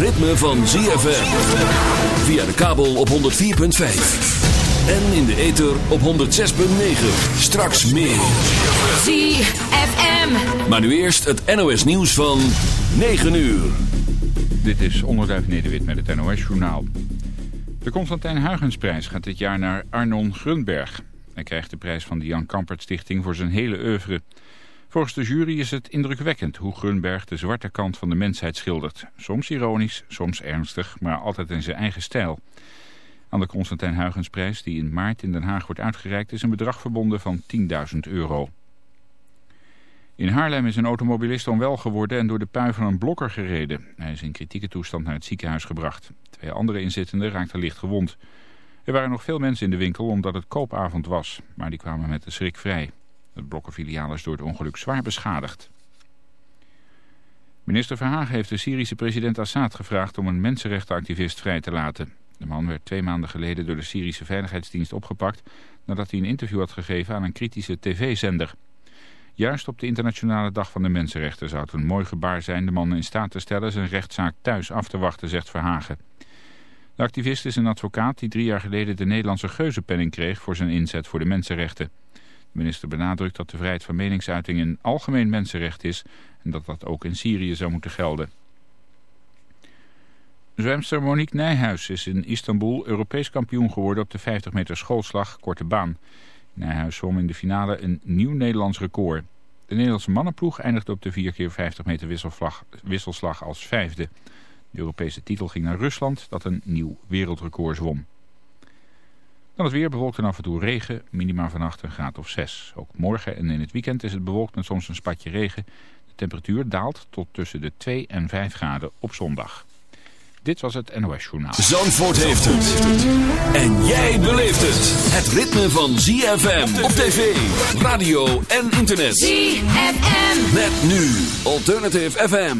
ritme van ZFM. Via de kabel op 104.5. En in de ether op 106.9. Straks meer. ZFM. Maar nu eerst het NOS nieuws van 9 uur. Dit is Onderduif Nederwit met het NOS Journaal. De Constantijn Huygensprijs gaat dit jaar naar Arnon Grunberg. Hij krijgt de prijs van de Jan Kampert Stichting voor zijn hele oeuvre. Volgens de jury is het indrukwekkend hoe Grunberg de zwarte kant van de mensheid schildert. Soms ironisch, soms ernstig, maar altijd in zijn eigen stijl. Aan de Constantijn Huygensprijs, die in maart in Den Haag wordt uitgereikt, is een bedrag verbonden van 10.000 euro. In Haarlem is een automobilist onwel geworden en door de pui van een blokker gereden. Hij is in kritieke toestand naar het ziekenhuis gebracht. Twee andere inzittenden raakten licht gewond. Er waren nog veel mensen in de winkel omdat het koopavond was, maar die kwamen met de schrik vrij. Het blokkenfiliaal is door het ongeluk zwaar beschadigd. Minister Verhagen heeft de Syrische president Assad gevraagd om een mensenrechtenactivist vrij te laten. De man werd twee maanden geleden door de Syrische Veiligheidsdienst opgepakt nadat hij een interview had gegeven aan een kritische tv-zender. Juist op de internationale dag van de mensenrechten zou het een mooi gebaar zijn de man in staat te stellen zijn rechtszaak thuis af te wachten, zegt Verhagen. De activist is een advocaat die drie jaar geleden de Nederlandse geuzenpenning kreeg voor zijn inzet voor de mensenrechten. De minister benadrukt dat de vrijheid van meningsuiting een algemeen mensenrecht is en dat dat ook in Syrië zou moeten gelden. Zwemster Monique Nijhuis is in Istanbul Europees kampioen geworden op de 50 meter schoolslag korte baan. Nijhuis zwom in de finale een nieuw Nederlands record. De Nederlandse mannenploeg eindigde op de 4 keer 50 meter wisselslag als vijfde. De Europese titel ging naar Rusland dat een nieuw wereldrecord zwom. Dan het weer bewolkt en af en toe regen, minima vannacht een graad of 6. Ook morgen en in het weekend is het bewolkt met soms een spatje regen. De temperatuur daalt tot tussen de 2 en 5 graden op zondag. Dit was het NOS Journaal. Zandvoort heeft het. En jij beleeft het. Het ritme van ZFM op tv, radio en internet. ZFM. Met nu Alternative FM.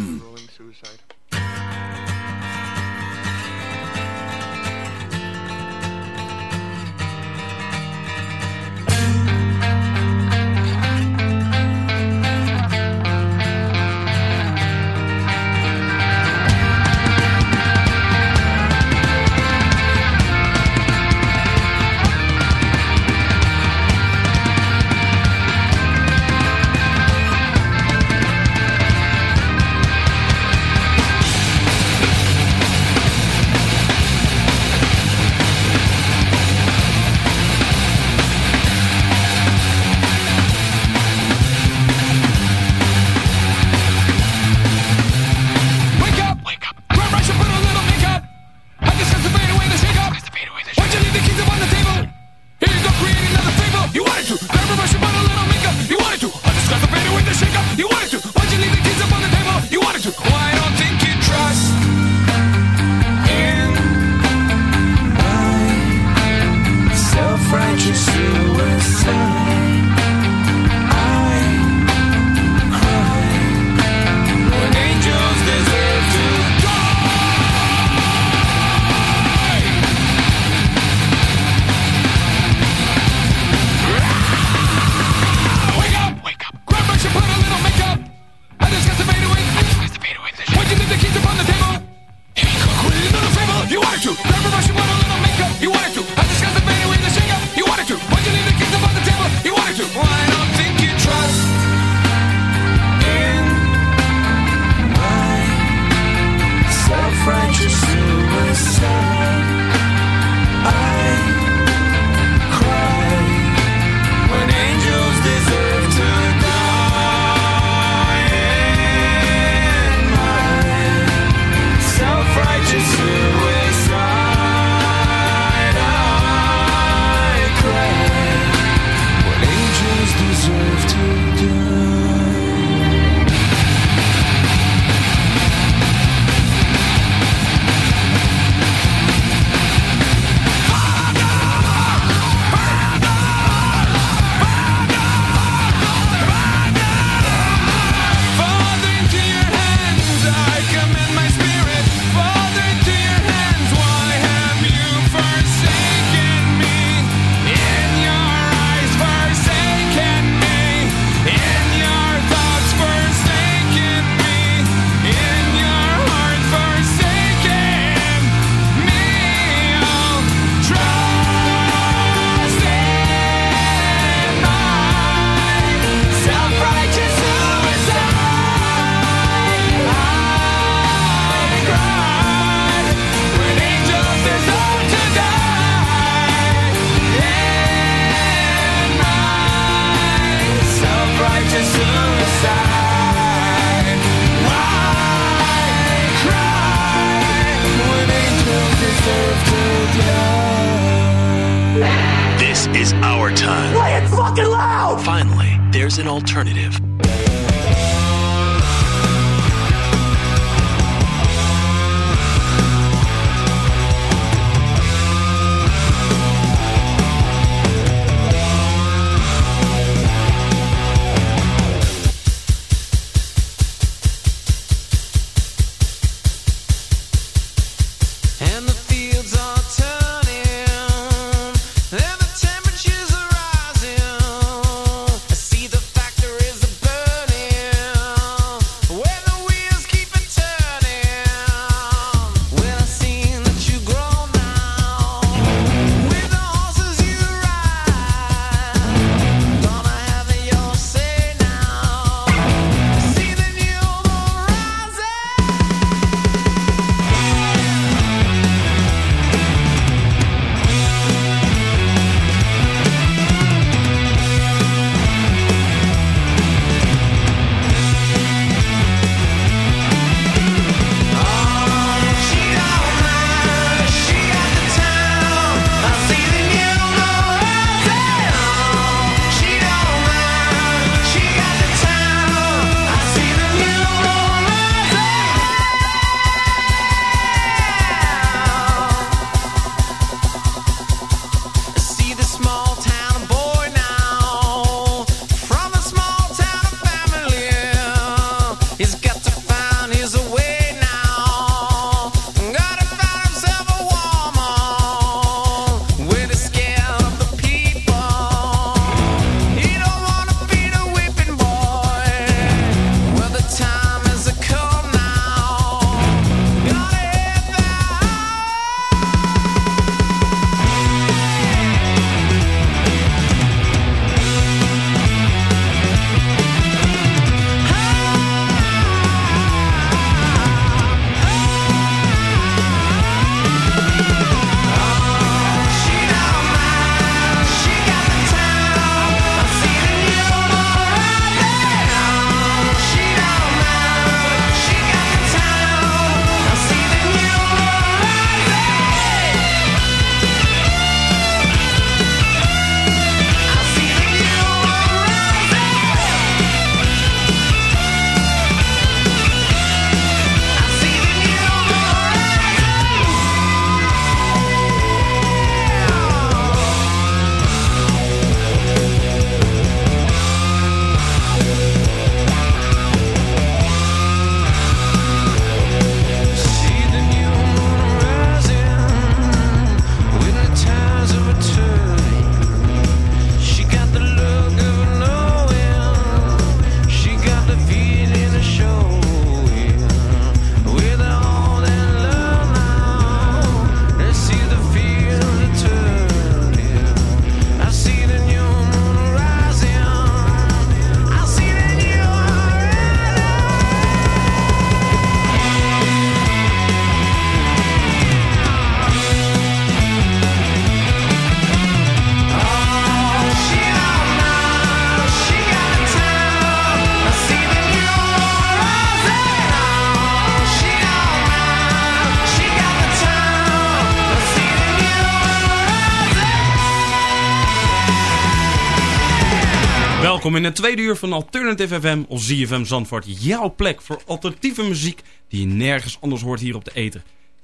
Welkom in het tweede uur van Alternative FM of ZFM Zandvoort. Jouw plek voor alternatieve muziek die je nergens anders hoort hier op de Eter.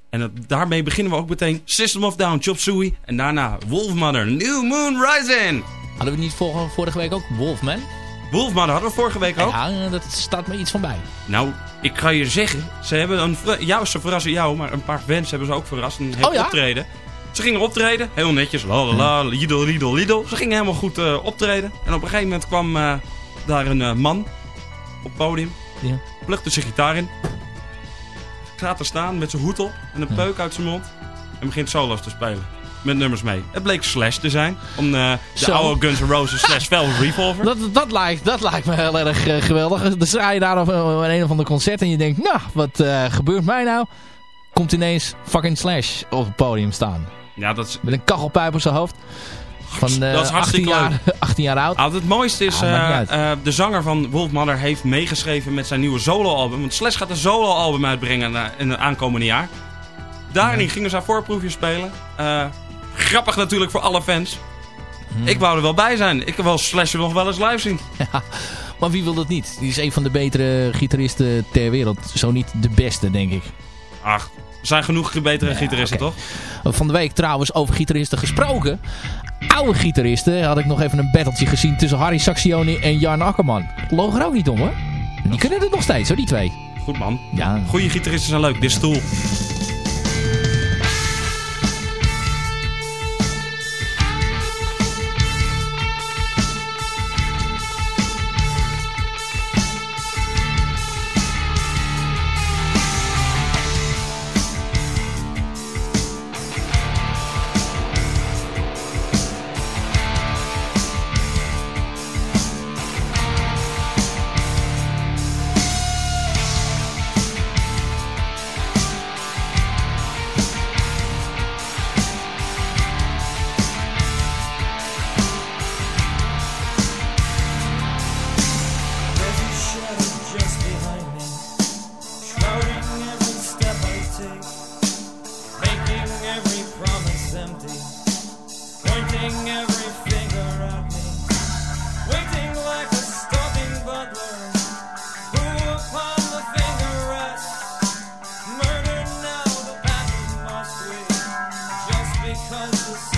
En dat- daarmee beginnen we ook meteen System of Down, Chop Suey. En daarna Wolfmother, New Moon Rising. Hadden we niet vorige, vorige week ook Wolfman? Wolfmother hadden we vorige week ook. Ja, dat staat me iets van bij. Nou, ik ga je zeggen, ze hebben een... Ja, ze verrassen jou, maar een paar fans hebben ze ook verrast. Een heel Oh ja? optreden. Ze gingen optreden, heel netjes, la la la, lidl, lidl, lidl. Ze gingen helemaal goed eh, optreden. En op een gegeven moment kwam eh, daar een eh, man op het podium. Ja. Plukte zijn gitaar in. Gaat er staan met zijn hoed op en een peuk uit zijn mond. En begint solo's te spelen. Met nummers mee. Het bleek Slash te zijn. Om de Zo. oude Guns N' Roses Slash Velvet Revolver. Dat, dat, lijkt, dat lijkt me heel erg geweldig. Dan sta je daar op een, of ander concert en je denkt, nou, wat gebeurt mij nou? Komt ineens fucking Slash op het podium staan. Ja, dat. Met een kachelpijp op zijn hoofd. Van, dat is eh, 18 jaar, 18 jaar oud. Nou, het mooiste is, eh, eh, de zanger van Wolfmother heeft meegeschreven met zijn nieuwe soloalbum. Want Slash gaat een soloalbum uitbrengen in het aankomende jaar. Daarin mhm. gingen ze haar voorproefje spelen. grappig natuurlijk voor alle fans. Mhm. Ik wou er wel bij zijn. Ik wil Slash nog wel eens live zien. Ja, maar wie wil dat niet? Die is een van de betere gitaristen ter wereld. Zo niet de beste, denk ik. Ach, zijn genoeg betere ja, gitaristen, okay. toch? Van de week trouwens over gitaristen gesproken. Oude gitaristen had ik nog even een battletje gezien tussen Harry Saxioni en Jan Akkerman. Loog er ook niet om, hoor. Die kunnen het nog steeds, hoor, die twee. Goed, man. Ja. Goede gitaristen zijn leuk. Dit stoel. because the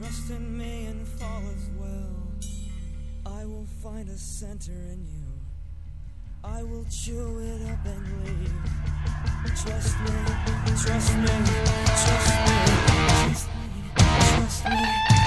Trust in me and fall as well. I will find a center in you. I will chew it up and leave. Trust me, trust me, trust me, trust me, trust me. Trust me.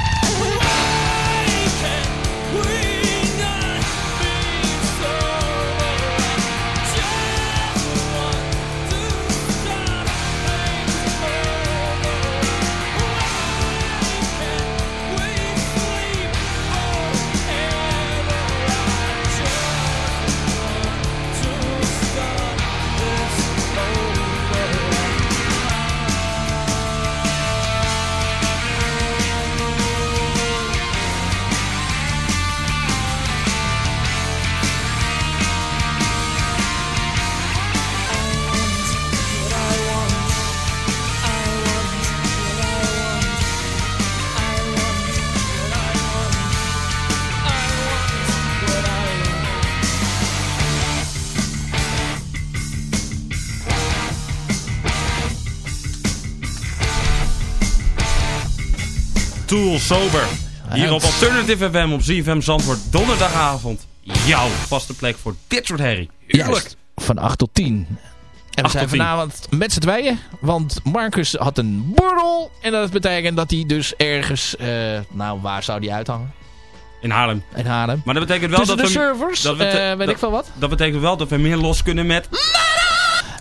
Tool Sober. Hier op Alternative FM op ZFM Zandvoort. Donderdagavond. Jouw vaste plek voor dit soort herrie. Heerlijk. Van 8 tot 10. En we 8 zijn tot 10. vanavond met z'n tweeën. Want Marcus had een borrel. En dat betekent dat hij dus ergens... eh, nou, waar zou die uithangen? In Haarlem. In Haarlem. Maar dat betekent wel Tussen dat de we... servers, dat we eh, weet dat- ik veel wat. Dat betekent wel dat we meer los kunnen met...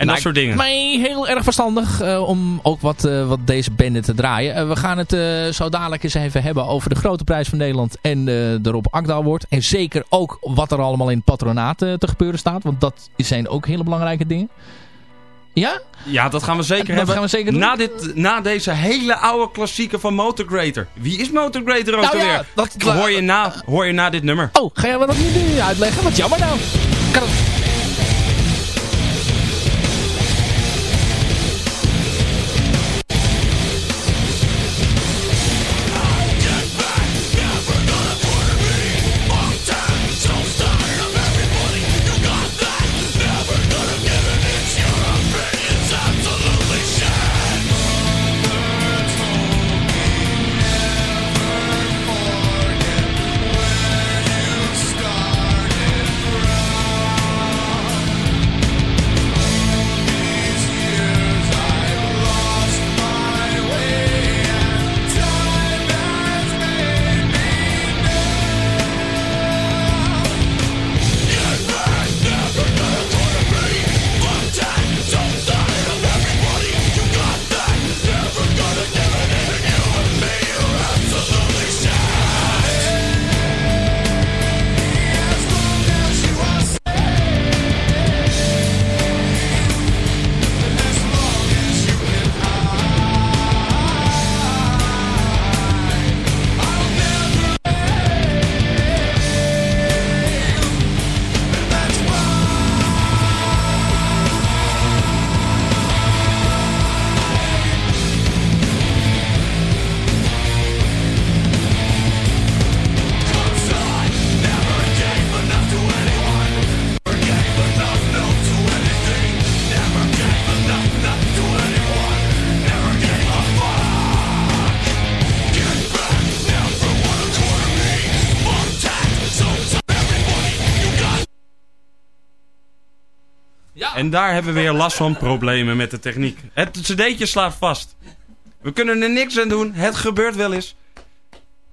En dat soort dingen. mij heel erg verstandig eh, om ook wat, eh, wat deze bende te draaien. Eh, we gaan het zo dadelijk eens even hebben over de grote prijs van Nederland en de Rob Akda wordt. En zeker ook wat er allemaal in het patronaat te gebeuren staat. Want dat zijn ook hele belangrijke dingen. Ja? Ja, dat gaan we zeker Dat hebben. gaan we zeker doen. Na, dit, na deze hele oude klassieker van Motorgrader. Wie is Motorgrader ook Nou ja, alweer? dat- hoor, je na, hoor je na dit nummer. Oh, ga jij me dat nu nu uitleggen? Wat jammer nou. Kan het... En daar hebben we weer last van problemen met de techniek. Het cd'tje slaat vast. We kunnen er niks aan doen. Het gebeurt wel eens.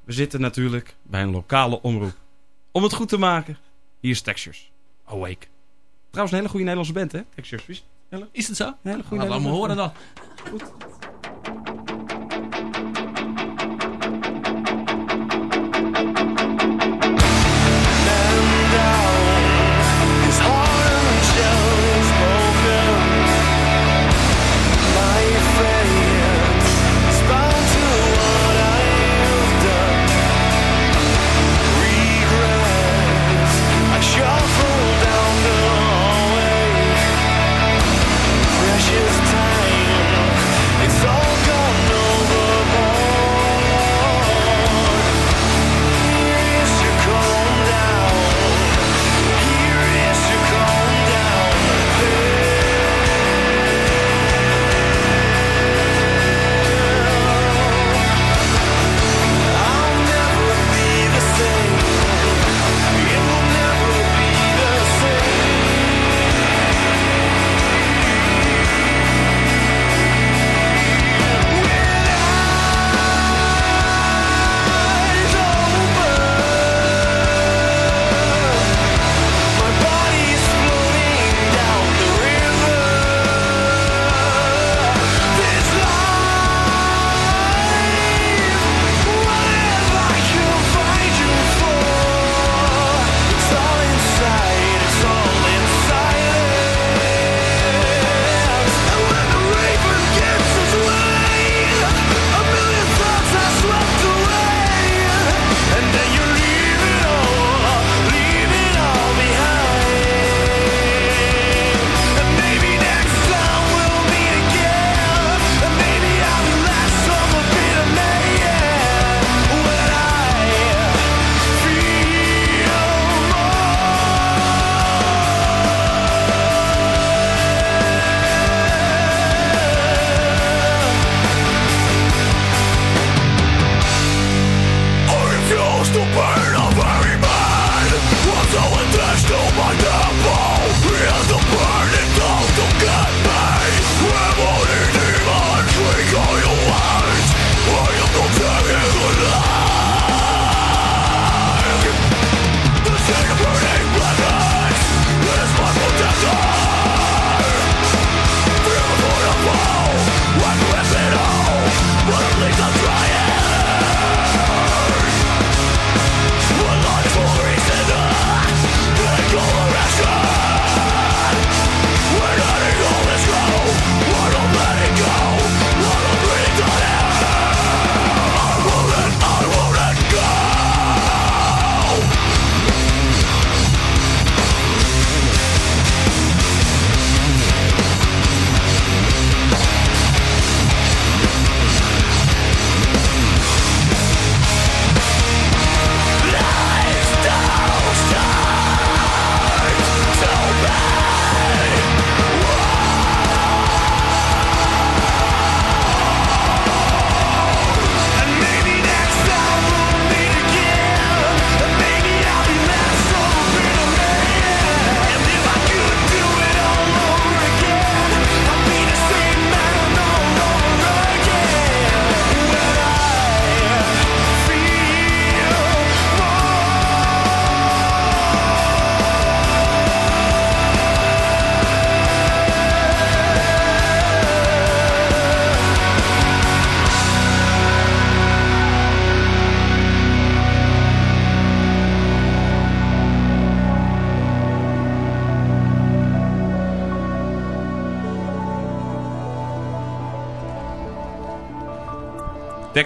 We zitten natuurlijk bij een lokale omroep. Om het goed te maken, hier is Textures. Awake. Trouwens een hele goede Nederlandse band, hè? Textures. Is- het zo? een hele goede Nou, laat me horen dan. His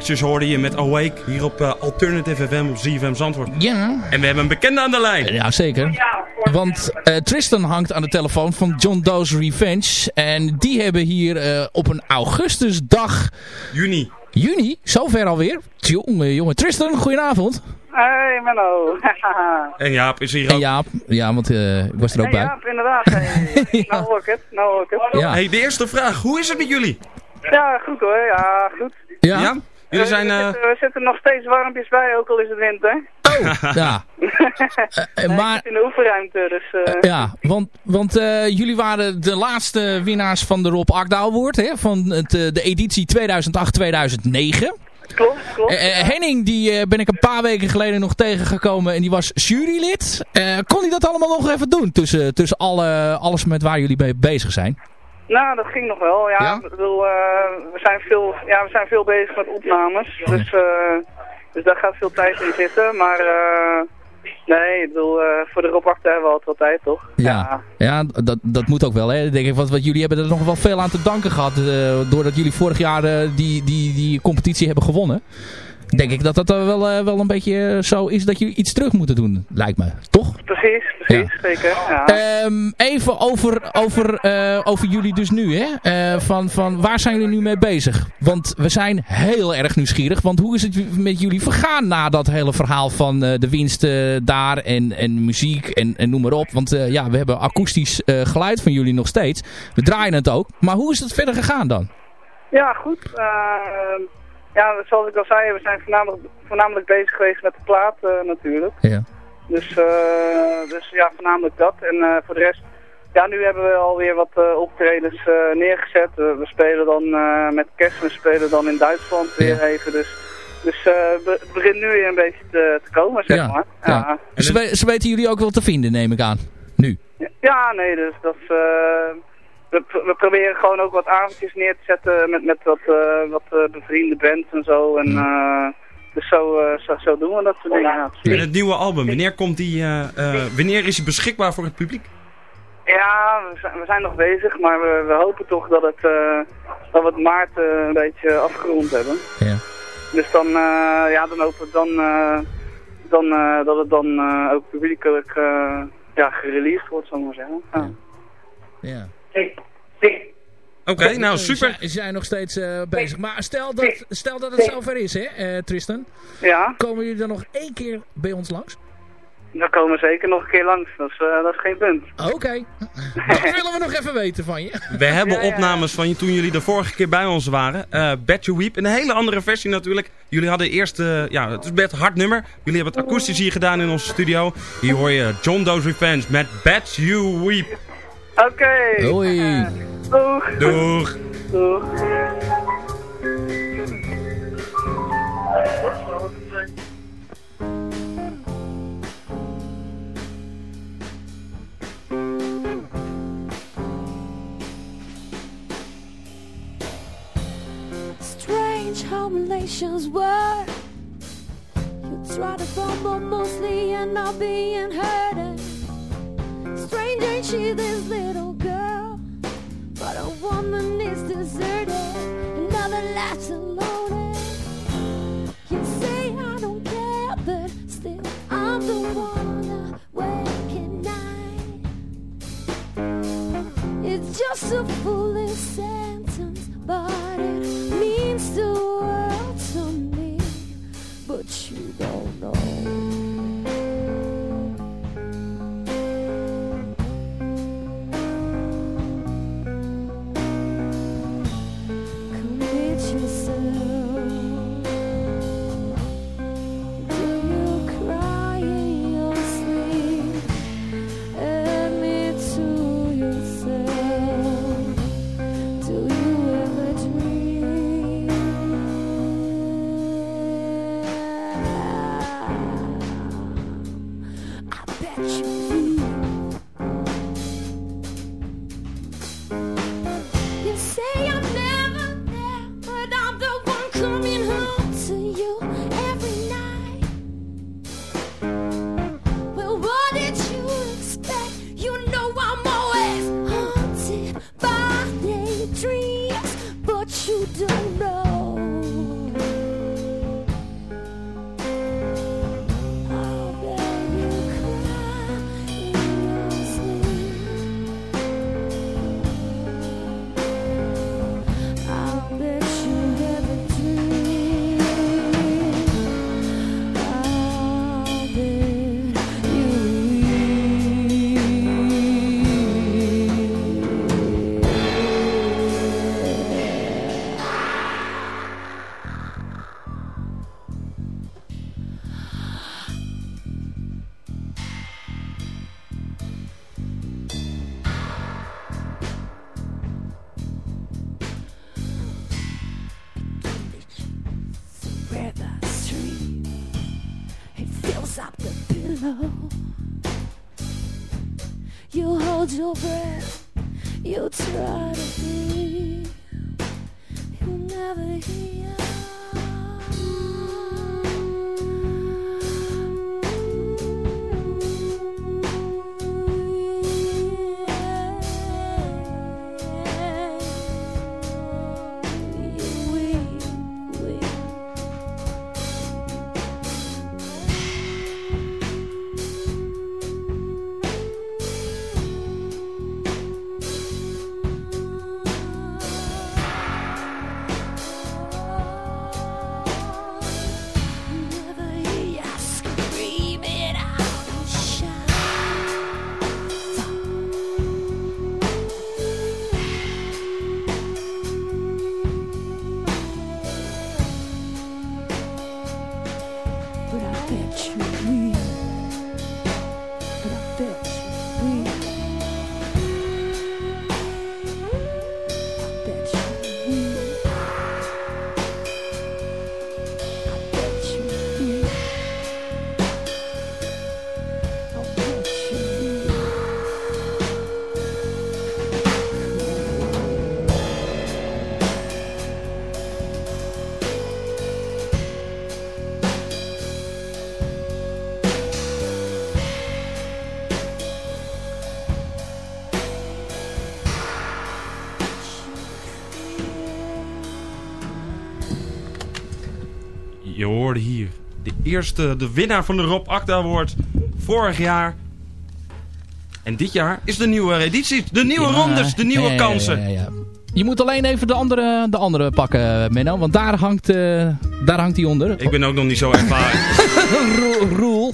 Dexters hoorde je met Awake hier op eh, Alternative FM op ZFM Zandvoort. Ja, En we hebben een bekende aan de lijn. ja zeker. Want eh, Tristan hangt aan de telefoon van John Doe's Revenge. En die hebben hier eh, op een augustusdag, Juni. juni, zover alweer. Jongen, jongen. Tristan, goedenavond. Hey Menno. En Jaap is hier En ook. Jaap, ja, want eh, ik was er ook hey, bij. Jaap, inderdaad. Hey. Ja. Nou hoor ik het, nou hoor ik het. Ja. Hey, de eerste vraag. Hoe is het met jullie? Ja, goed hoor, ja, goed. Ja? Jullie zijn... we, eh, zitten, we zitten nog steeds warmpjes bij, ook al is het winter. Ja. Eh, Nee, maar in de oefenruimte, dus... eh, Ja, want, want eh, jullie waren de laatste winnaars van de Rob Akda Award, hè, van het, eh, de editie 2008-2009. Klopt, klopt. Eh, eh, Henning, die eh, ben ik een paar weken geleden nog tegengekomen en die was jurylid. Eh, kon hij dat allemaal nog even doen tussen, tussen alle, alles met waar jullie mee bezig zijn? Nou, dat ging nog wel, ja. Ja? Ik bedoel, eh, we, zijn veel, ja we zijn veel bezig met opnames, dus, eh, dus daar gaat veel tijd in zitten. Maar eh, nee, ik bedoel, voor de Acta hebben we altijd wel tijd, toch? Ja, ja dat, dat moet ook wel. Hè. Denk ik, want, want jullie hebben er nog wel veel aan te danken gehad. eh, doordat jullie vorig jaar die, die, die competitie hebben gewonnen. Denk ik dat dat wel, eh, wel een beetje eh, zo is dat jullie iets terug moeten doen. Lijkt me. Toch? Precies, precies, zeker. Ja. Ehm, even over, over, eh, over jullie dus nu. Hè? Van, van waar zijn jullie nu mee bezig? Want we zijn heel erg nieuwsgierig. Want hoe is het met jullie vergaan na dat hele verhaal van de winst eh, daar en, en muziek en, en noem maar op. Want ja, we hebben akoestisch geluid van jullie nog steeds. We draaien het ook. Maar hoe is het verder gegaan dan? Ja, goed. Eh, ja, zoals ik al zei, we zijn voornamelijk, voornamelijk bezig geweest met de plaat eh, natuurlijk. Ja. Dus, eh, dus ja, voornamelijk dat. En eh, voor de rest, ja, nu hebben we alweer wat optredens neergezet. We spelen dan met kerst, we spelen dan in Duitsland weer even. Dus, dus het begint nu weer een beetje te, te komen, zeg Ja, maar. ja. Ja. Ze, we- ze weten jullie ook wel te vinden, neem ik aan. Nu. Ja, nee, dus dat is, we, we proberen gewoon ook wat avondjes neer te zetten met, met wat, eh, wat eh, bevriende bands en zo. En, eh, dus zo, eh, zo, zo doen we dat soort dingen. Ja, En het nieuwe album, wanneer komt die... eh, eh, wanneer is hij beschikbaar voor het publiek? Ja, we zijn, we zijn nog bezig, maar we, we hopen toch dat, het, eh, dat we het maart eh, een beetje afgerond hebben. Ja. Dus dan, eh, ja, dan hopen we dan, eh, dan, eh, dat het dan eh, ook publiekelijk eh, ja, gereleased wordt, zal ik maar zeggen. Ja. Ja. Oké, nou super. Ze zijn nog steeds eh, bezig. Maar stel dat, stel dat het zover is, hè, eh, Tristan. ja, Komen jullie dan nog één keer bij ons langs? dan komen we zeker nog een keer langs. Dat is, eh, dat is geen punt. Oké. Dat willen we nog even weten van je. We hebben Ja, ja, ja. opnames van je toen jullie de vorige keer bij ons waren. Eh Bet You Weep. Een hele andere versie natuurlijk. Jullie hadden eerst, eh, ja, het is best een hard nummer. Jullie hebben het akoestisch hier gedaan in onze studio. Hier hoor je John Doe's Revenge met Bet You Weep. Oké. Hoi. Doeg. Doeg. Doeg. Strange how relations work. You try to fumble mostly and not being heard. Strange ain't she, this little girl? But a woman is deserted, another left alone. You say I don't care, but still I'm the one awake at night. It's just a foolish sentence, but it means the world to me. But you don't know. over. De eerste, de winnaar van de Rob Acta Award vorig jaar. En dit jaar is de nieuwe editie, de nieuwe Ja, rondes, de nieuwe ja, ja, kansen. ja, ja. Je moet alleen even de andere, de andere pakken, Menno. Want daar hangt, eh daar hangt hij onder. Ik ben ook nog niet zo ervaren. Roel. Roel.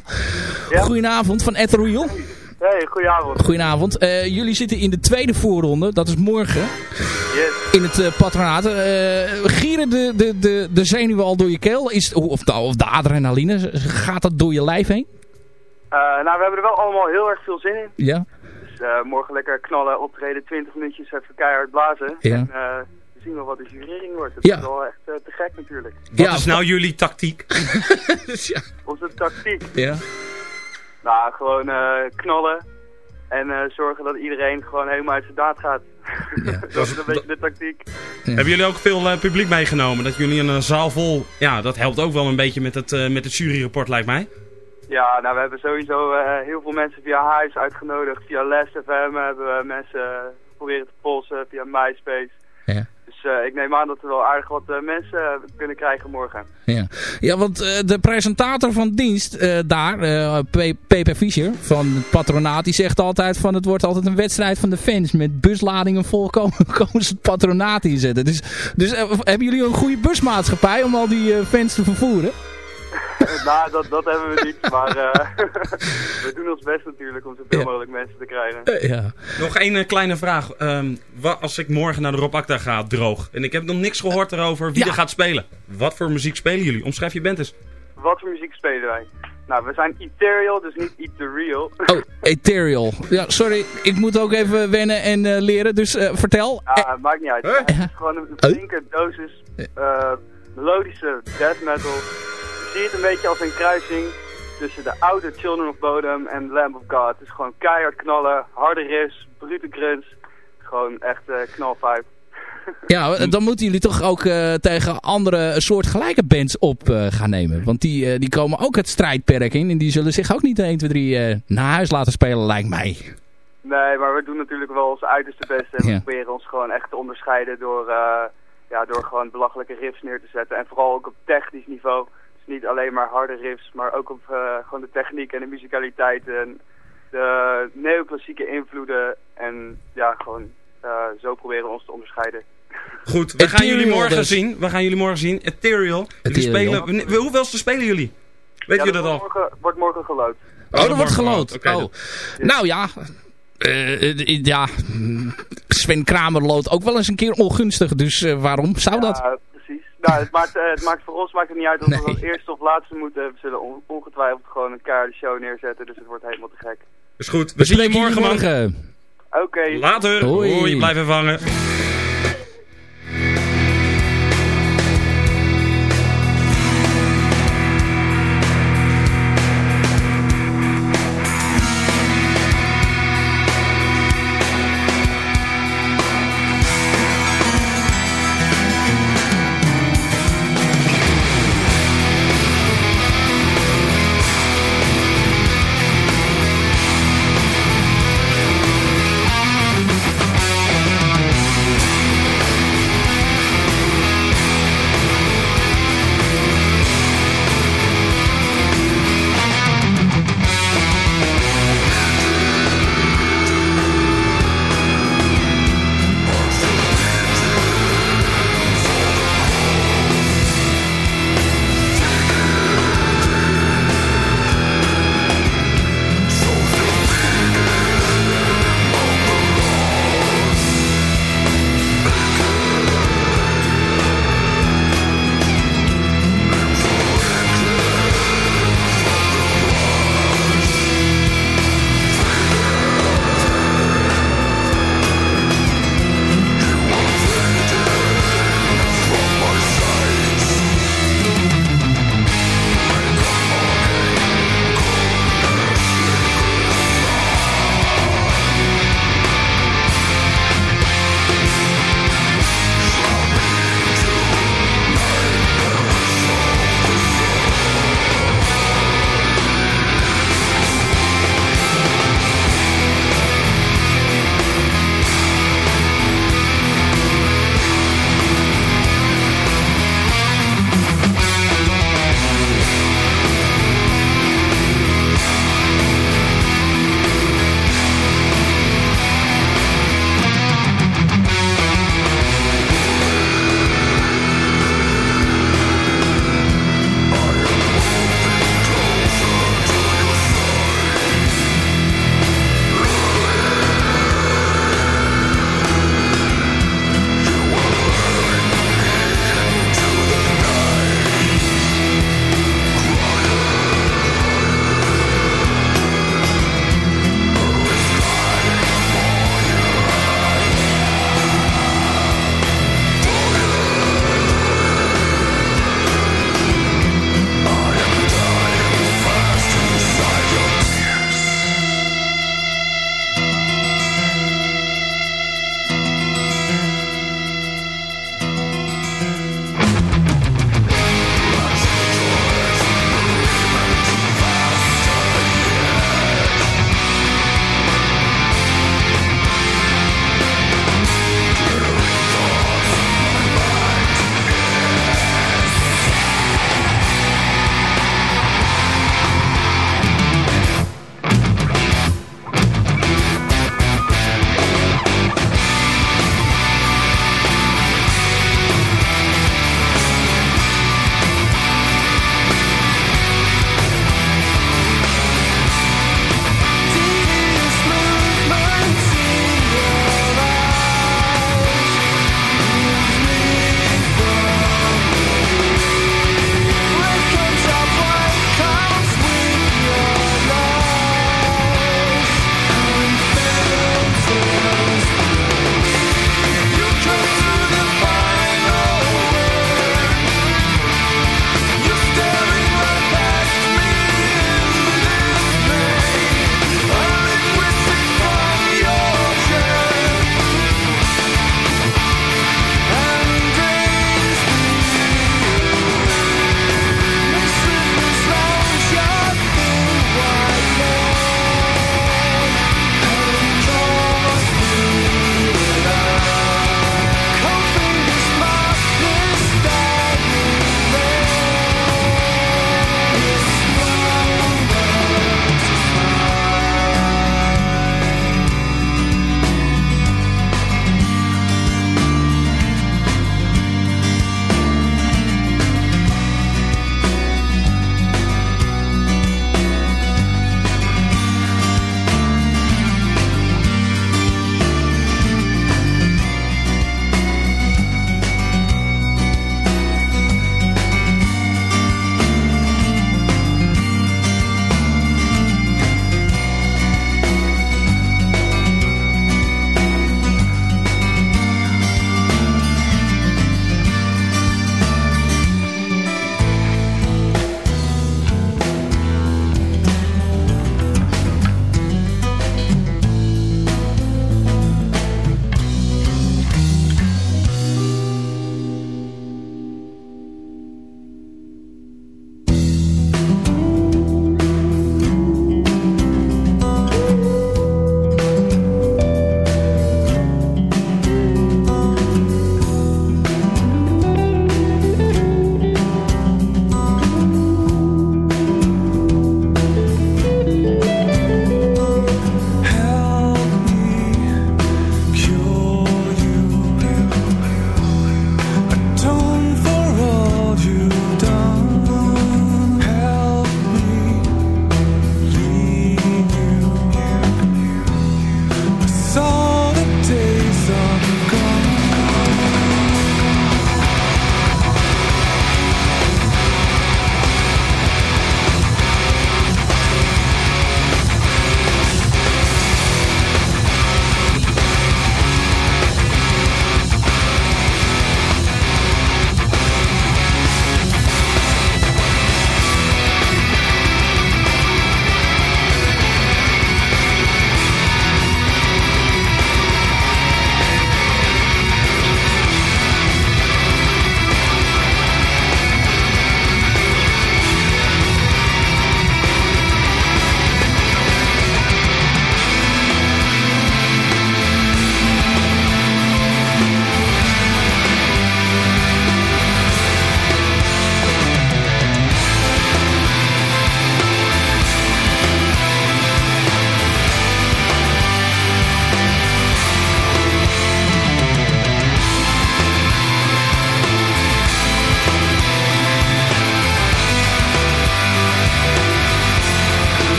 Ja? Goedenavond van Ed Real. Hey, goedenavond. Goedenavond. Eh, jullie zitten in de tweede voorronde. Dat is morgen. In het eh, patronaat. Eh, gieren de, de, de, de zenuwen al door je keel? Is, of, de, of de adrenaline? Gaat dat door je lijf heen? Eh, nou, we hebben er wel allemaal heel erg veel zin in. Ja. Dus eh, morgen lekker knallen, optreden, 20 minuutjes, even keihard blazen. Ja. En eh, we zien wel wat de jurering wordt. Dat Ja. is wel echt te gek natuurlijk. Wat Ja, is nou jullie tactiek? ja. Onze tactiek. ja. Nou, gewoon eh, knallen. En eh, zorgen dat iedereen gewoon helemaal uit zijn daad gaat. dat is een beetje de tactiek. Hebben jullie ook veel eh, publiek meegenomen? Dat jullie een eh, zaal vol... Ja, dat helpt ook wel een beetje met het, eh, met het juryrapport, lijkt mij. Ja, nou, we hebben sowieso eh, heel veel mensen via huis uitgenodigd. Via Les FM hebben we mensen proberen te polsen, via MySpace. Dus eh, ik neem aan dat we wel aardig wat eh, mensen eh, kunnen krijgen morgen. Ja, ja want de presentator van dienst daar, Pepe Fischer van het patronaat, die zegt altijd van het wordt altijd een wedstrijd van de fans. Met busladingen vol komen, komen ze het patronaat inzetten. Dus, dus hebben jullie een goede busmaatschappij om al die fans te vervoeren? nou, dat, dat hebben we niet, maar eh, we doen ons best natuurlijk om zoveel Ja. mogelijk mensen te krijgen. Eh, ja. Nog één eh, kleine vraag. Ehm, wa- als ik morgen naar de Rob Acta ga, droog. En ik heb nog niks gehoord erover wie Ja. er gaat spelen. Wat voor muziek spelen jullie? Omschrijf je band eens. Wat voor muziek spelen wij? Nou, we zijn Ethereal, dus niet Ethereal. Oh, Ethereal. Ja, sorry, ik moet ook even wennen en eh, leren, dus eh, vertel. Ah, maakt niet uit. Het is gewoon een flinke dosis eh, melodische death metal. Je ziet het een beetje als een kruising tussen de oude Children of Bodom en Lamb of God. Het is gewoon keihard knallen, harde riffs, brute grunts. Gewoon echt 5. Ja, dan moeten jullie toch ook eh, tegen andere soortgelijke bands op eh, gaan nemen. Want die, die komen ook het strijdperk in. En die zullen zich ook niet 1, 2, 3 eh, naar huis laten spelen, lijkt mij. Nee, maar we doen natuurlijk wel ons uiterste best en we Ja. proberen ons gewoon echt te onderscheiden door, ja, door gewoon belachelijke riffs neer te zetten. En vooral ook op technisch niveau. Niet alleen maar harde riffs, maar ook op eh, gewoon de techniek en de musicaliteit en de neoclassieke invloeden. En ja, gewoon eh, zo proberen we ons te onderscheiden. Goed, we gaan jullie morgen dus. zien. We gaan jullie morgen zien. Ethereal. Jullie Ethereal. spelen... Hoeveelste spelen jullie? Weet ja, je dat al? Morgen, wordt morgen geloot. Oh, dat wordt. Oké, oh. Nou ja, eh, eh, ja, Sven Kramer loodt ook wel eens een keer ongunstig. Dus waarom zou dat? Ja. Nou, het maakt, eh, het maakt voor ons maakt het niet uit of we als eerste of laatste moeten. We zullen on- ongetwijfeld gewoon een keiharde show neerzetten, dus het wordt helemaal te gek. Is goed. We zien je jullie morgen, man. morgen. Oké. Later. Hoi. Hoi. Blijf even hangen.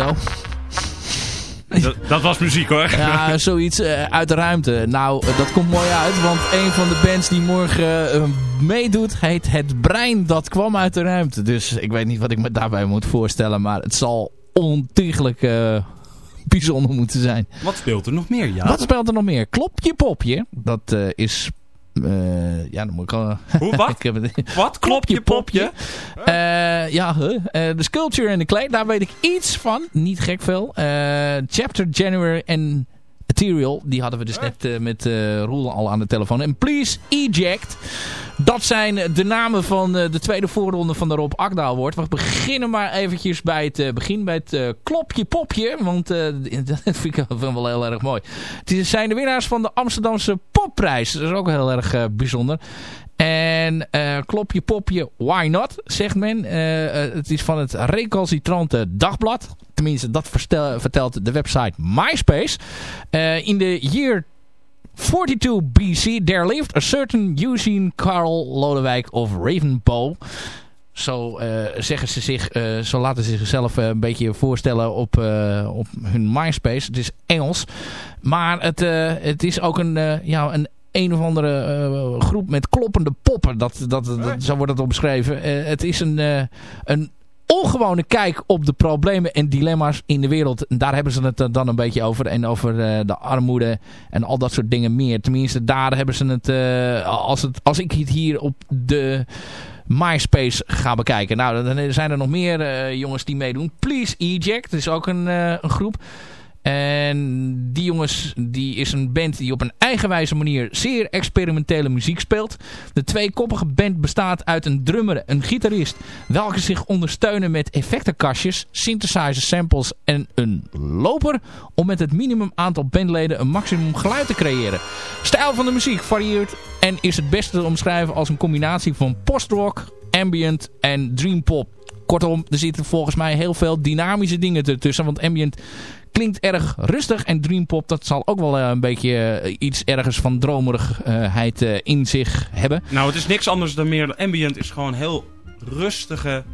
Zo. Dat, dat was muziek hoor. Ja, zoiets eh, uit de ruimte. Nou, eh, dat komt mooi uit, want een van de bands die morgen eh, meedoet heet Het Brein. Dat kwam uit de ruimte. Dus ik weet niet wat ik me daarbij moet voorstellen, maar het zal ontiegelijk eh, bijzonder moeten zijn. Wat speelt er nog meer, ja? Wat speelt er nog meer? Klopje Popje. Dat eh, is... eh, ja, dan moet ik al... Hoe, wat? het, Wat? Klopje, popje? Eh, ja, huh. Eh, de Sculpture en de Clay, daar weet ik iets van. Niet gek veel. Chapter January en Ethereal, die hadden we dus net eh, met eh Roel al aan de telefoon. En Please Eject, dat zijn de namen van eh, de tweede voorronde van de Rob Akda Award. We beginnen maar eventjes bij het eh, begin, bij het eh, klopje popje. Want eh, dat vind ik wel heel erg mooi. Het zijn de winnaars van de Amsterdamse Popprijs. Dat is ook heel erg eh, bijzonder. En eh, klopje popje, why not, zegt men. Eh, eh, het is van het recalcitrante dagblad. Tenminste, dat vertelt de website MySpace. In de year 42 BC, there lived a certain Eugene Carl Lodewijk of Ravenbow. Zo zeggen ze zich, zo laten ze zichzelf een beetje voorstellen op, op hun MySpace. Het is Engels. Maar het, het is ook een, ja, een een of andere eh, groep met kloppende poppen. Dat, dat, dat, zo wordt het omschreven. Eh, het is een, eh, een ongewone kijk op de problemen en dilemma's in de wereld. En daar hebben ze het dan een beetje over. En over de armoede en al dat soort dingen meer. Tenminste, daar hebben ze het... als, het als ik het hier op de MySpace ga bekijken. Nou, dan zijn er nog meer jongens die meedoen. Please Eject is ook een, een groep. En die jongens, die is een band die op een eigenwijze manier zeer experimentele muziek speelt. De tweekoppige band bestaat uit een drummer, een gitarist, welke zich ondersteunen met effectenkastjes, synthesizer samples en een loper om met het minimum aantal bandleden een maximum geluid te creëren. Stijl van de muziek varieert en is het beste te omschrijven als een combinatie van postrock, ambient en dreampop. Kortom, er zitten volgens mij heel veel dynamische dingen ertussen. Want ambient klinkt erg rustig. En dreampop, dat zal ook wel eh, een beetje eh, iets ergens van dromerigheid eh, in zich hebben. Nou, het is niks anders dan meer... Ambient is gewoon heel rustige,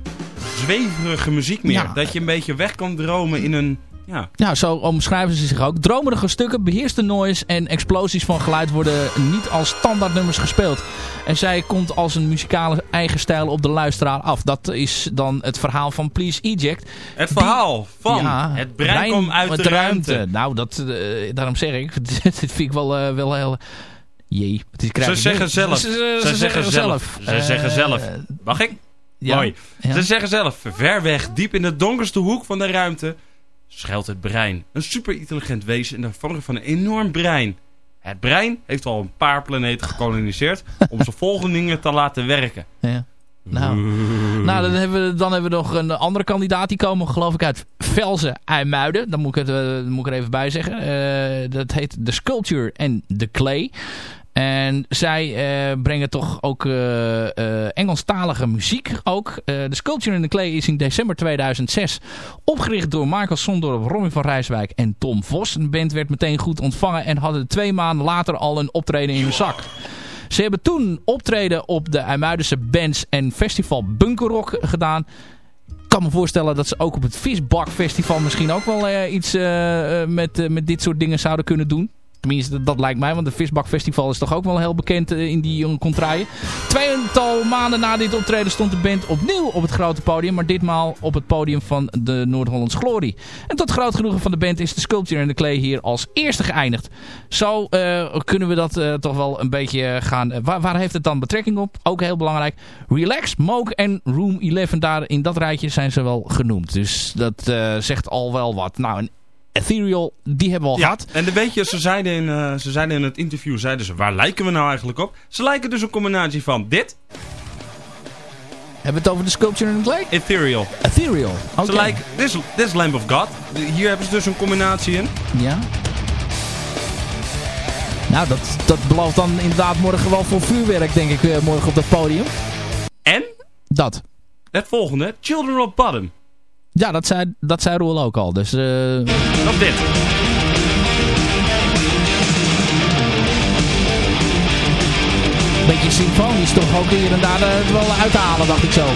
zweverige muziek meer. Ja. Dat je een beetje weg kan dromen in een... Ja, Nou, zo omschrijven ze zich ook. Dromerige stukken, beheerste noise en explosies van geluid worden niet als standaardnummers gespeeld. En zij komt als een muzikale eigen stijl op de luisteraar af. Dat is dan het verhaal van Please Eject. het verhaal van Ja, het brein komt uit de, ruimte. Nou, dat, eh, daarom zeg ik. Dit vind ik wel, eh, wel heel... Jee, is, Ze zeggen zelf. Ze, Ze zeggen zelf. Ze zeggen zelf. Eh, Mag ik? ja. Mooi. Ja. Ze zeggen zelf, ver weg, diep in de donkerste hoek van de ruimte, schuilt het brein. Een superintelligent wezen in de vorm van een enorm brein. Het brein heeft al een paar planeten gekoloniseerd om zijn volgelingen te laten werken. Ja. Nou, nou dan, hebben we, dan hebben we nog een andere kandidaat. Die komen geloof ik uit Velzen, IJmuiden. Dan moet ik, het, eh, moet ik er even bij zeggen. Eh, dat heet The Sculpture and the Clay. En zij eh, brengen toch ook eh, eh, Engelstalige muziek ook. The Sculpture and the Clay is in december 2006 opgericht door Michael Sondorp, Robin van Rijswijk en Tom Vos. De band werd meteen goed ontvangen en hadden twee maanden later al een optreden in hun zak. Ze hebben toen optreden op de IJmuidense bands en festival Bunkerrock gedaan. Ik kan me voorstellen dat ze ook op het Visbak Festival misschien ook wel iets met, met dit soort dingen zouden kunnen doen. Tenminste, dat lijkt mij, want het Visbak Festival is toch ook wel heel bekend eh, in die contraien. Tweeëntal maanden na dit optreden stond de band opnieuw op het grote podium, maar ditmaal op het podium van de Noord-Hollands Glory. En tot groot genoegen van de band is de Sculpture and the Clay hier als eerste geëindigd. Zo eh, kunnen we dat eh, toch wel een beetje gaan... waar, waar heeft het dan betrekking op? Ook heel belangrijk. Relax, Moog en Room 11, daar in dat rijtje zijn ze wel genoemd. Dus dat zegt al wel wat. Nou, een Ethereal, die hebben we al Ja, gehad. en weet je, ze zeiden, in, eh, ze zeiden in het interview, zeiden ze, waar lijken we nou eigenlijk op? Ze lijken dus een combinatie van dit, Hebben we het over de Sculpture and the Clay? Ethereal. Ethereal. Oké. Ze lijken, this, this Lamb of God. Hier hebben ze dus een combinatie in. Ja. Nou, dat, dat belooft dan inderdaad morgen wel voor vuurwerk, denk ik, eh, morgen op dat podium. En Dat. het volgende, Children of Bottom. Ja, dat zei, dat zei Roel ook al. Dus, uh... Nog dit. Beetje symfonisch toch ook hier en daar uh, wel uit te halen, dacht ik zo.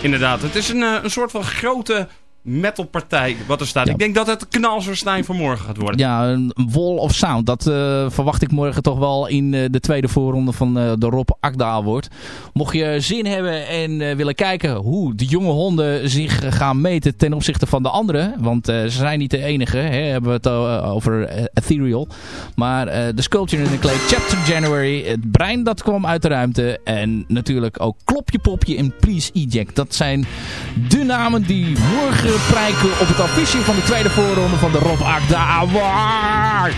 Inderdaad, het is een, eh, een soort van grote metalpartij wat er staat. Ja. Ik denk dat het knalsverstijn voor morgen gaat worden. Ja, een wall of sound. Dat eh, verwacht ik morgen toch wel in eh, de tweede voorronde van eh, de Rob Akda wordt. Mocht je zin hebben en willen kijken hoe de jonge honden zich gaan meten ten opzichte van de anderen. Want ze zijn niet de enige. Hè, hebben we het over Ethereal. Maar de Sculpture in the Clay, Chapter January. Het brein dat kwam uit de ruimte. En natuurlijk ook Klopje Popje en Please Eject. Dat zijn de namen die morgen prijken op het affiche van de tweede voorronde van de Rob Akda Award.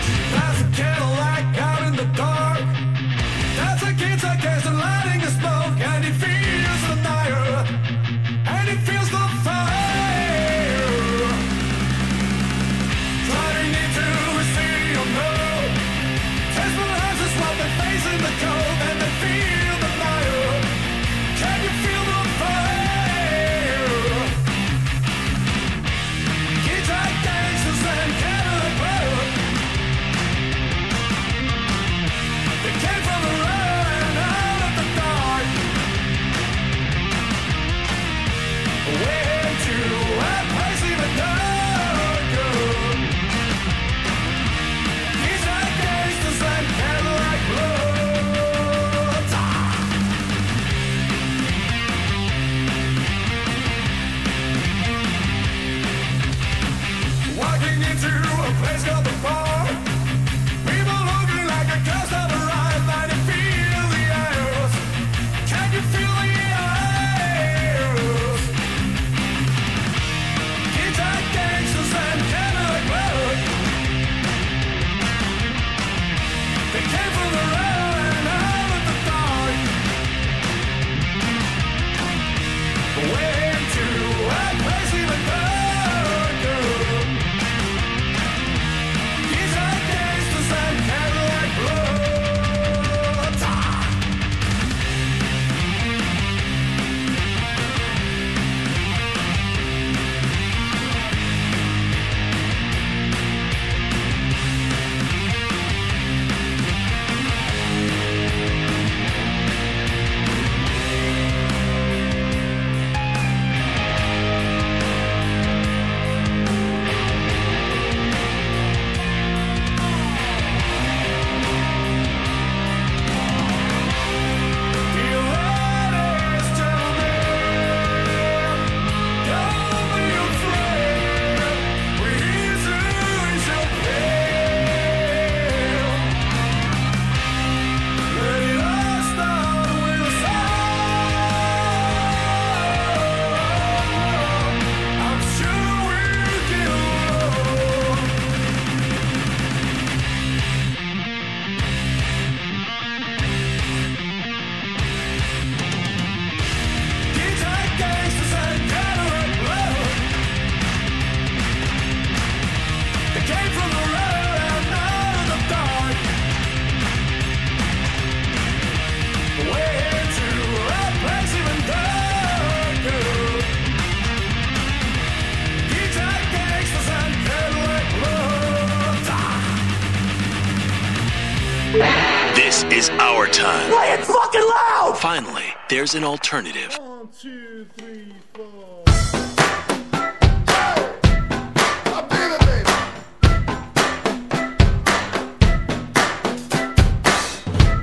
There's an alternative.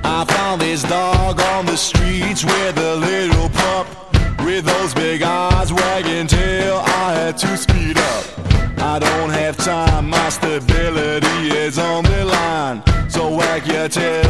I found this dog on the streets with a little pup. With those big eyes wagging tail, I had to speed up. I don't have time, my stability is on the line. So wag your tail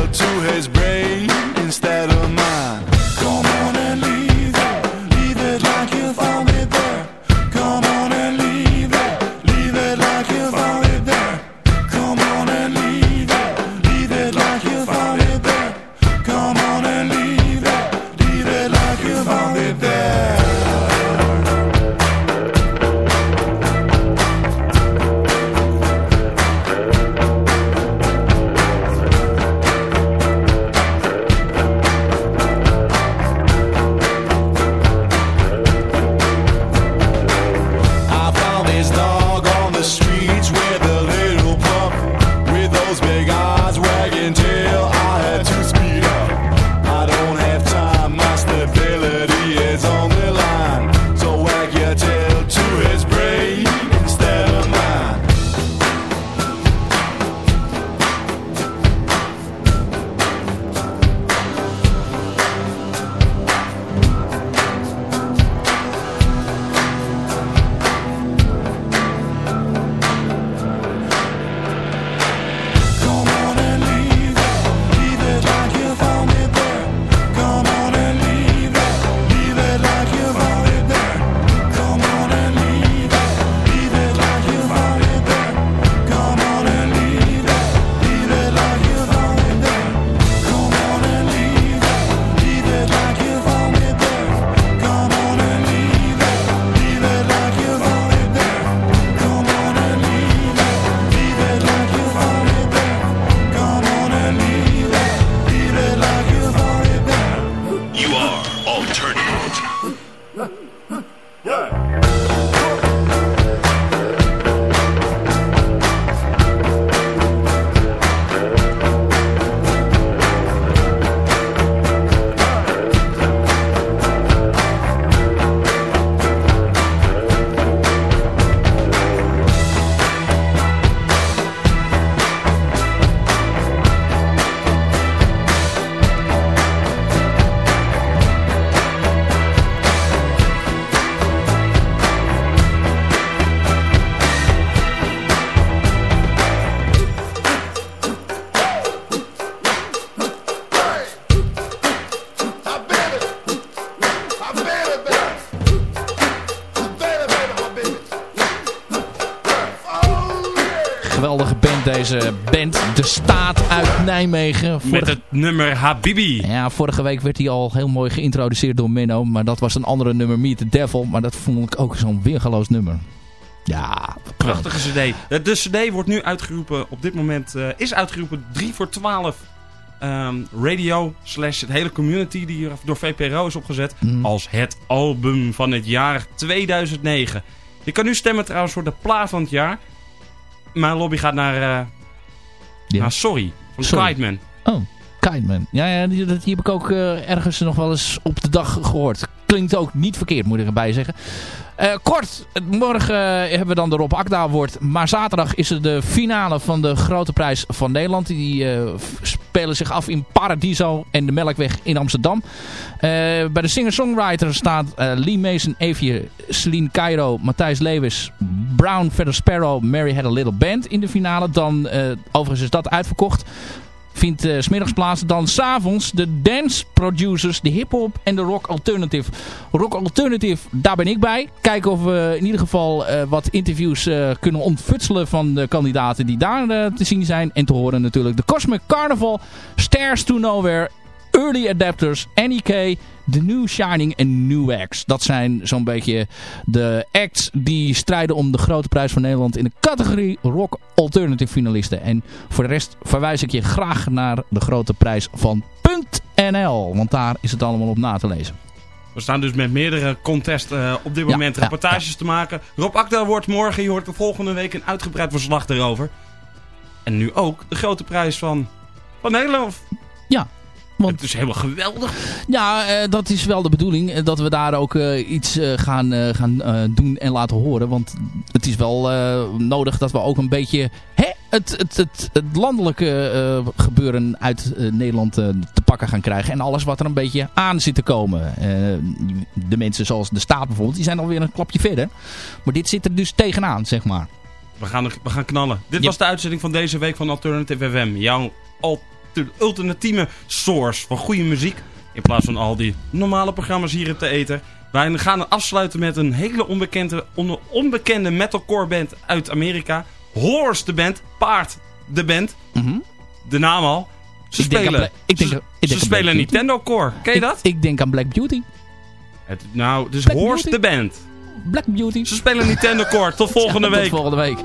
deze band. De Staat uit Nijmegen. Met het nummer Habibi. ja, vorige week werd hij al heel mooi geïntroduceerd door Menno. Maar dat was een andere nummer, Meet the Devil. Maar dat vond ik ook zo'n weergeloos nummer. Ja, Prachtige cd. De, de cd wordt nu uitgeroepen, op dit moment eh, is uitgeroepen 3 voor 12 ehm, radio slash het hele community die hier door VPRO is opgezet. Mm. Als het album van het jaar 2009. Je kan nu stemmen trouwens voor de plaat van het jaar. Mijn lobby gaat naar, eh, Ja. naar Sorry van Sorry. Kiteman. Oh, Kindman. Ja, ja die, dat- die heb ik ook eh, ergens nog wel eens op de dag gehoord. Klinkt ook niet verkeerd, moet ik erbij zeggen. Eh, kort, morgen hebben we dan de Rob Akda Award. Maar zaterdag is er de finale van de Grote Prijs van Nederland. Die eh, spelen zich af in Paradiso en de Melkweg in Amsterdam. Eh, bij de singer-songwriter staat Lee Mason, Evie, Celine Cairo, Matthijs Lewis, Brown, Feather Sparrow, Mary Had a Little Band in de finale. Dan, overigens is dat uitverkocht vindt eh, 's smiddags plaats. Dan s'avonds de dance producers, de hip-hop en de rock alternative. Rock alternative, daar ben ik bij. Kijken of we in ieder geval eh, wat interviews eh, kunnen ontfutselen van de kandidaten die daar eh, te zien zijn. En te horen natuurlijk de Cosmic Carnival, Stairs to Nowhere, Early Adapters, NEK, The New Shining en New Acts. Dat zijn zo'n beetje de acts die strijden om de grote prijs van Nederland in de categorie Rock Alternative finalisten. En voor de rest verwijs ik je graag naar de grote prijs van .nl. Want daar is het allemaal op na te lezen. We staan dus met meerdere contests eh, op dit Ja, moment ja, reportages te maken. Rob Akda wordt morgen, je hoort de volgende week een uitgebreid verslag erover. En nu ook de grote prijs van, van Nederland. Ja, want- Het is helemaal geweldig. Ja, eh, dat is wel de bedoeling. eh, dat we daar ook eh, iets gaan, gaan doen en laten horen. Want het is wel nodig dat we ook een beetje hè, het, het, het, het landelijke gebeuren uit Nederland te pakken gaan krijgen. En alles wat er een beetje aan zit te komen. De mensen zoals de staat bijvoorbeeld, die zijn alweer een klapje verder. Maar dit zit er dus tegenaan, zeg maar. We gaan, we gaan knallen. Dit Ja. was de uitzending van deze week van Alternative FM. Jouw ultieme source van goede muziek. In plaats van al die normale programma's hier op de Eter. Wij gaan afsluiten met een hele onbekende, on- onbekende metalcore band uit Amerika. Horse de band. Paard de band. Mhm. De naam al. Ze Ik denk aan spelen, ik denk- ik denk ze spelen. Nintendo Core. Ken je Ik- dat? Ik, denk aan Black Beauty. Het, nou, dus Black Horse Beauty? de band. Black Beauty. Ze spelen Nintendo Core. Tot volgende Ja, week. Tot volgende week.